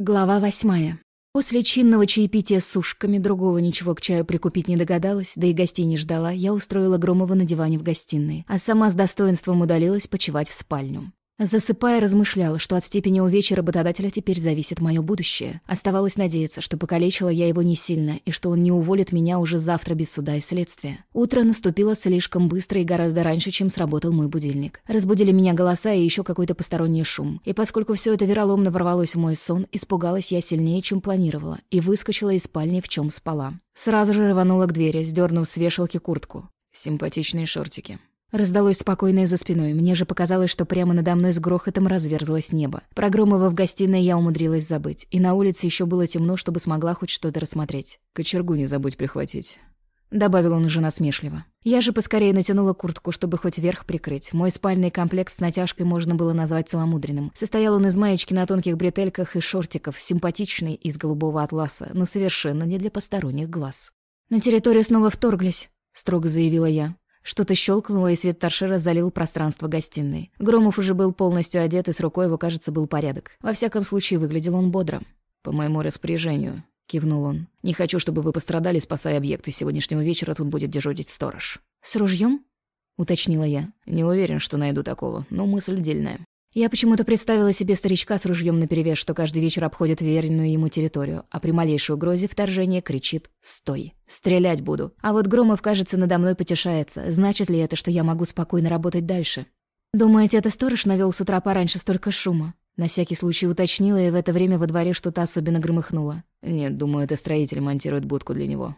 Глава восьмая. После чинного чаепития с сушками, другого ничего к чаю прикупить не догадалась, да и гостей не ждала, я устроила Громова на диване в гостиной, а сама с достоинством удалилась почевать в спальню. Засыпая, размышляла, что от степени увечья работодателя теперь зависит мое будущее. Оставалось надеяться, что покалечила я его не сильно, и что он не уволит меня уже завтра без суда и следствия. Утро наступило слишком быстро и гораздо раньше, чем сработал мой будильник. Разбудили меня голоса и еще какой-то посторонний шум. И поскольку все это вероломно ворвалось в мой сон, испугалась я сильнее, чем планировала, и выскочила из спальни, в чем спала. Сразу же рванула к двери, сдернув с вешалки куртку. Симпатичные шортики. Раздалось спокойное за спиной. Мне же показалось, что прямо надо мной с грохотом разверзлось небо. Про Громова в гостиной я умудрилась забыть. И на улице еще было темно, чтобы смогла хоть что-то рассмотреть. «Кочергу не забудь прихватить». Добавил он уже насмешливо. Я же поскорее натянула куртку, чтобы хоть верх прикрыть. Мой спальный комплект с натяжкой можно было назвать целомудренным. Состоял он из маечки на тонких бретельках и шортиков, симпатичный, из голубого атласа, но совершенно не для посторонних глаз. «На территорию снова вторглись», — строго заявила я. Что-то щелкнуло, и свет торшера залил пространство гостиной. Громов уже был полностью одет, и с рукой его, кажется, был порядок. Во всяком случае, выглядел он бодро. «По моему распоряжению», — кивнул он. «Не хочу, чтобы вы пострадали, спасая объекты. Сегодняшнего вечера тут будет дежурить сторож». «С ружьем? уточнила я. «Не уверен, что найду такого, но мысль дельная». Я почему-то представила себе старичка с ружьем наперевес, что каждый вечер обходит веренную ему территорию, а при малейшей угрозе вторжения кричит «Стой! Стрелять буду!» А вот Громов, кажется, надо мной потешается. Значит ли это, что я могу спокойно работать дальше? Думаете, это сторож навел с утра пораньше столько шума? На всякий случай уточнила, и в это время во дворе что-то особенно громыхнуло. Нет, думаю, это строитель монтирует будку для него.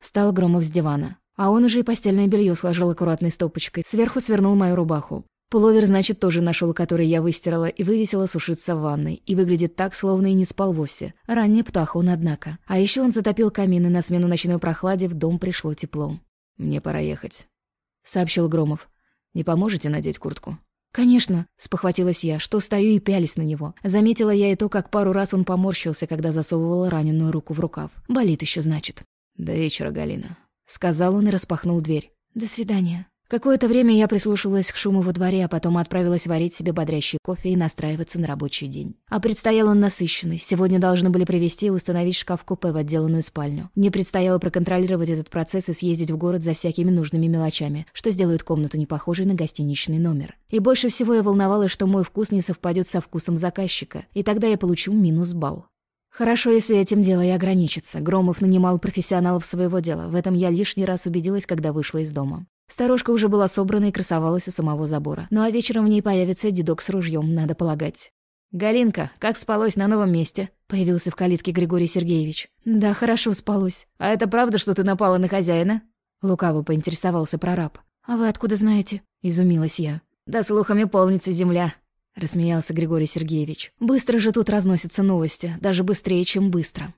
Встал Громов с дивана. А он уже и постельное белье сложил аккуратной стопочкой. Сверху свернул мою рубаху. Пуловер, значит, тоже нашел, который я выстирала и вывесила сушиться в ванной. И выглядит так, словно и не спал вовсе. Ранняя птаха он, однако. А еще он затопил камин, и на смену ночной прохладе в дом пришло тепло. «Мне пора ехать», — сообщил Громов. «Не поможете надеть куртку?» «Конечно», — спохватилась я, что стою и пялись на него. Заметила я и то, как пару раз он поморщился, когда засовывала раненую руку в рукав. Болит еще, значит. «До вечера, Галина», — сказал он и распахнул дверь. «До свидания». Какое-то время я прислушивалась к шуму во дворе, а потом отправилась варить себе бодрящий кофе и настраиваться на рабочий день. А предстоял он насыщенный. Сегодня должны были привезти и установить шкаф-купе в отделанную спальню. Мне предстояло проконтролировать этот процесс и съездить в город за всякими нужными мелочами, что сделает комнату не похожей на гостиничный номер. И больше всего я волновалась, что мой вкус не совпадет со вкусом заказчика, и тогда я получу минус балл. Хорошо, если этим дело и ограничится. Громов нанимал профессионалов своего дела. В этом я лишний раз убедилась, когда вышла из дома. Старушка уже была собрана и красовалась у самого забора. Ну а вечером в ней появится дедок с ружьем, надо полагать. «Галинка, как спалось на новом месте?» Появился в калитке Григорий Сергеевич. «Да, хорошо спалось. А это правда, что ты напала на хозяина?» Лукаво поинтересовался прораб. «А вы откуда знаете?» Изумилась я. «Да слухами полнится земля», — рассмеялся Григорий Сергеевич. «Быстро же тут разносятся новости, даже быстрее, чем быстро».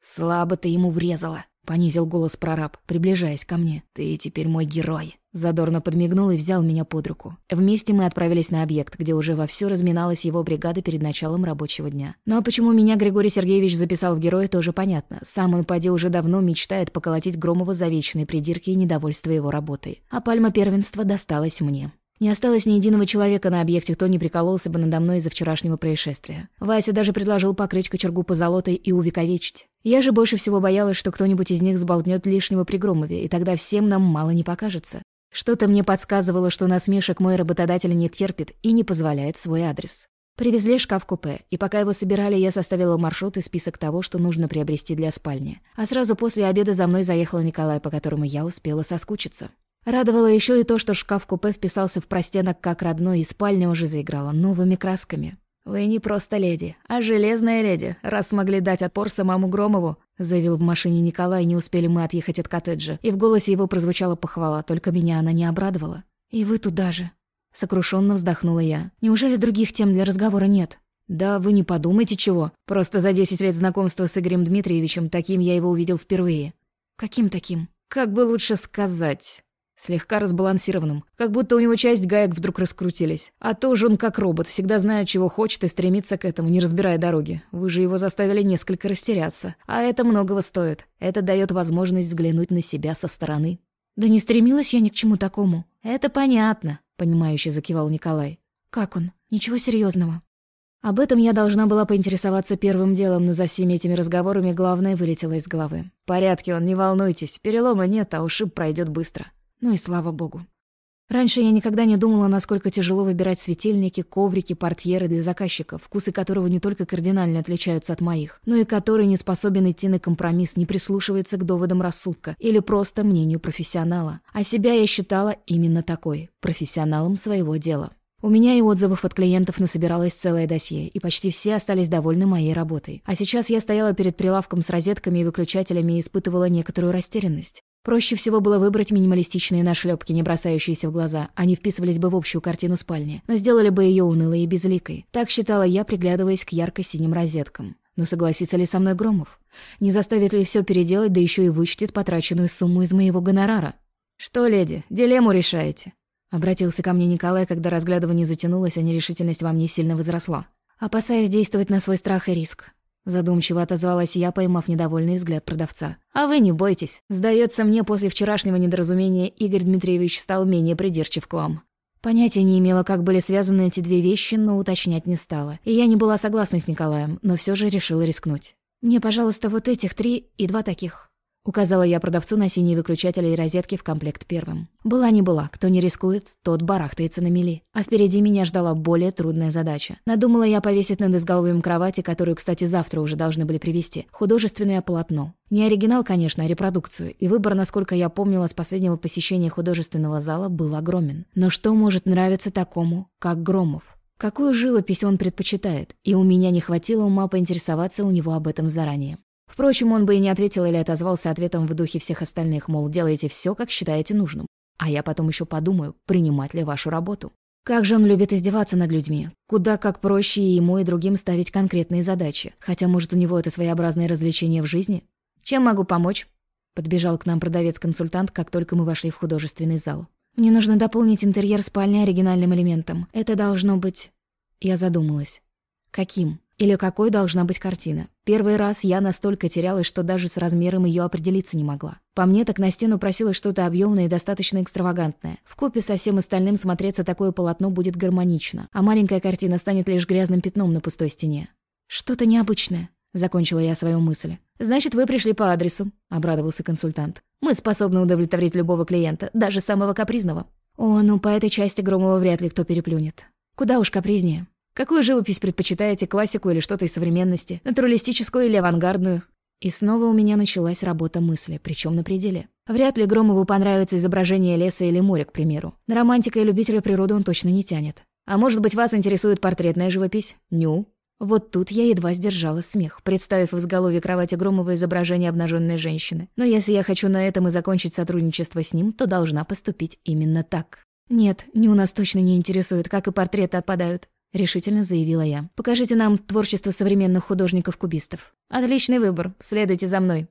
«Слабо ты ему врезала», Понизил голос прораб, приближаясь ко мне. «Ты теперь мой герой». Задорно подмигнул и взял меня под руку. Вместе мы отправились на объект, где уже вовсю разминалась его бригада перед началом рабочего дня. Ну а почему меня Григорий Сергеевич записал в героя, тоже понятно. Сам он, поди, уже давно мечтает поколотить Громова за вечные придирки и недовольство его работой. А пальма первенства досталась мне. Не осталось ни единого человека на объекте, кто не прикололся бы надо мной из-за вчерашнего происшествия. Вася даже предложил покрыть кочергу позолотой и увековечить. Я же больше всего боялась, что кто-нибудь из них сболтнет лишнего при Громове, и тогда всем нам мало не покажется. Что-то мне подсказывало, что насмешек мой работодатель не терпит и не позволяет свой адрес. Привезли шкаф-купе, и пока его собирали, я составила маршрут и список того, что нужно приобрести для спальни. А сразу после обеда за мной заехал Николай, по которому я успела соскучиться. Радовало еще и то, что шкаф-купе вписался в простенок как родной, и спальня уже заиграла новыми красками. «Вы не просто леди, а железная леди, раз смогли дать отпор самому Громову», заявил в машине Николай, не успели мы отъехать от коттеджа. И в голосе его прозвучала похвала, только меня она не обрадовала. «И вы туда же», — сокрушенно вздохнула я. «Неужели других тем для разговора нет?» «Да вы не подумайте чего. Просто за десять лет знакомства с Игорем Дмитриевичем таким я его увидел впервые». «Каким таким?» «Как бы лучше сказать...» Слегка разбалансированным, как будто у него часть гаек вдруг раскрутились. А то же он как робот, всегда знает, чего хочет и стремится к этому, не разбирая дороги. Вы же его заставили несколько растеряться. А это многого стоит. Это дает возможность взглянуть на себя со стороны. «Да не стремилась я ни к чему такому». «Это понятно», — понимающе закивал Николай. «Как он? Ничего серьезного. Об этом я должна была поинтересоваться первым делом, но за всеми этими разговорами главное вылетело из головы. «В порядке он, не волнуйтесь, перелома нет, а ушиб пройдет быстро». Ну и слава богу. Раньше я никогда не думала, насколько тяжело выбирать светильники, коврики, портьеры для заказчиков, вкусы которого не только кардинально отличаются от моих, но и который не способен идти на компромисс, не прислушивается к доводам рассудка или просто мнению профессионала. А себя я считала именно такой, профессионалом своего дела. У меня и отзывов от клиентов насобиралось целое досье, и почти все остались довольны моей работой. А сейчас я стояла перед прилавком с розетками и выключателями и испытывала некоторую растерянность. Проще всего было выбрать минималистичные нашлепки, не бросающиеся в глаза. Они вписывались бы в общую картину спальни, но сделали бы ее унылой и безликой. Так считала я, приглядываясь к ярко-синим розеткам. Но согласится ли со мной Громов? Не заставит ли все переделать, да еще и вычтет потраченную сумму из моего гонорара? «Что, леди, дилемму решаете?» Обратился ко мне Николай, когда разглядывание затянулось, а нерешительность во мне сильно возросла. Опасаюсь действовать на свой страх и риск. Задумчиво отозвалась я, поймав недовольный взгляд продавца. «А вы не бойтесь. Сдается мне, после вчерашнего недоразумения Игорь Дмитриевич стал менее придирчив к вам». Понятия не имела, как были связаны эти две вещи, но уточнять не стала. И я не была согласна с Николаем, но все же решила рискнуть. «Мне, пожалуйста, вот этих три и два таких». Указала я продавцу на синие выключатели и розетки в комплект первым. Была не была, кто не рискует, тот барахтается на мели. А впереди меня ждала более трудная задача. Надумала я повесить над изголовьем кровати, которую, кстати, завтра уже должны были привезти, художественное полотно. Не оригинал, конечно, а репродукцию, и выбор, насколько я помнила с последнего посещения художественного зала, был огромен. Но что может нравиться такому, как Громов? Какую живопись он предпочитает? И у меня не хватило ума поинтересоваться у него об этом заранее. Впрочем, он бы и не ответил или отозвался ответом в духе всех остальных, мол, делайте все, как считаете нужным. А я потом еще подумаю, принимать ли вашу работу. Как же он любит издеваться над людьми. Куда как проще и ему, и другим ставить конкретные задачи. Хотя, может, у него это своеобразное развлечение в жизни? Чем могу помочь? Подбежал к нам продавец-консультант, как только мы вошли в художественный зал. Мне нужно дополнить интерьер спальни оригинальным элементом. Это должно быть... Я задумалась. Каким? Или какой должна быть картина? Первый раз я настолько терялась, что даже с размером ее определиться не могла. По мне так на стену просилось что-то объемное и достаточно экстравагантное. В купе со всем остальным смотреться такое полотно будет гармонично, а маленькая картина станет лишь грязным пятном на пустой стене. «Что-то необычное», — закончила я свою мысль. «Значит, вы пришли по адресу», — обрадовался консультант. «Мы способны удовлетворить любого клиента, даже самого капризного». «О, ну по этой части Громова вряд ли кто переплюнет. Куда уж капризнее». Какую живопись предпочитаете, классику или что-то из современности? Натуралистическую или авангардную? И снова у меня началась работа мысли, причем на пределе. Вряд ли Громову понравится изображение леса или моря, к примеру. На романтика и любителя природы он точно не тянет. А может быть, вас интересует портретная живопись? Ню. Вот тут я едва сдержала смех, представив в изголовье кровати Громова изображение обнаженной женщины. Но если я хочу на этом и закончить сотрудничество с ним, то должна поступить именно так. Нет, Ню нас точно не интересует, как и портреты отпадают решительно заявила я. «Покажите нам творчество современных художников-кубистов». «Отличный выбор. Следуйте за мной».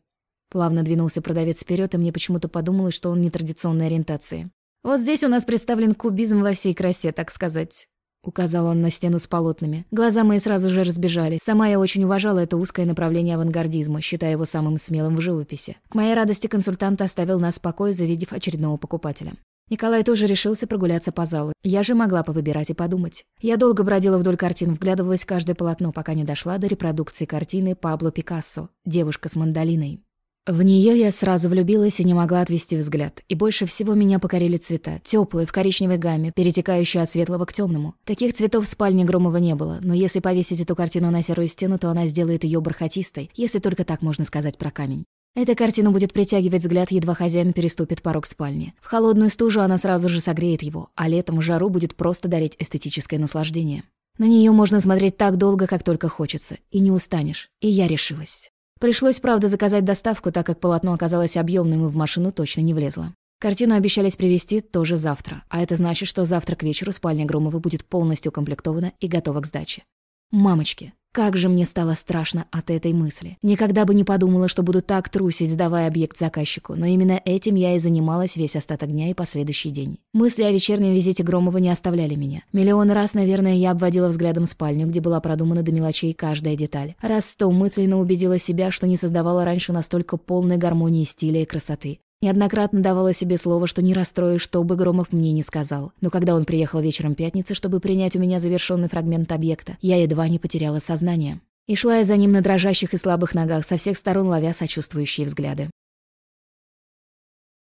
Плавно двинулся продавец вперед, и мне почему-то подумалось, что он нетрадиционной ориентации. «Вот здесь у нас представлен кубизм во всей красе, так сказать». Указал он на стену с полотнами. Глаза мои сразу же разбежали. Сама я очень уважала это узкое направление авангардизма, считая его самым смелым в живописи. К моей радости консультант оставил нас в покое, завидев очередного покупателя. Николай тоже решился прогуляться по залу. Я же могла повыбирать и подумать. Я долго бродила вдоль картин, вглядывалась в каждое полотно, пока не дошла до репродукции картины Пабло Пикассо «Девушка с мандолиной». В нее я сразу влюбилась и не могла отвести взгляд. И больше всего меня покорили цвета. Теплые, в коричневой гамме, перетекающие от светлого к темному. Таких цветов в спальне Громова не было, но если повесить эту картину на серую стену, то она сделает ее бархатистой, если только так можно сказать про камень. Эта картина будет притягивать взгляд, едва хозяин переступит порог спальни. В холодную стужу она сразу же согреет его, а летом жару будет просто дарить эстетическое наслаждение. На нее можно смотреть так долго, как только хочется, и не устанешь. И я решилась. Пришлось, правда, заказать доставку, так как полотно оказалось объемным и в машину точно не влезло. Картину обещались привезти тоже завтра, а это значит, что завтра к вечеру спальня Громова будет полностью укомплектована и готова к сдаче. Мамочки, как же мне стало страшно от этой мысли. Никогда бы не подумала, что буду так трусить, сдавая объект заказчику, но именно этим я и занималась весь остаток дня и последующий день. Мысли о вечернем визите Громова не оставляли меня. Миллион раз, наверное, я обводила взглядом спальню, где была продумана до мелочей каждая деталь. Раз сто мысленно убедила себя, что не создавала раньше настолько полной гармонии стиля и красоты. Неоднократно давала себе слово, что не расстроюсь, что бы Громов мне не сказал. Но когда он приехал вечером пятницы, чтобы принять у меня завершенный фрагмент объекта, я едва не потеряла сознание. И шла я за ним на дрожащих и слабых ногах, со всех сторон ловя сочувствующие взгляды.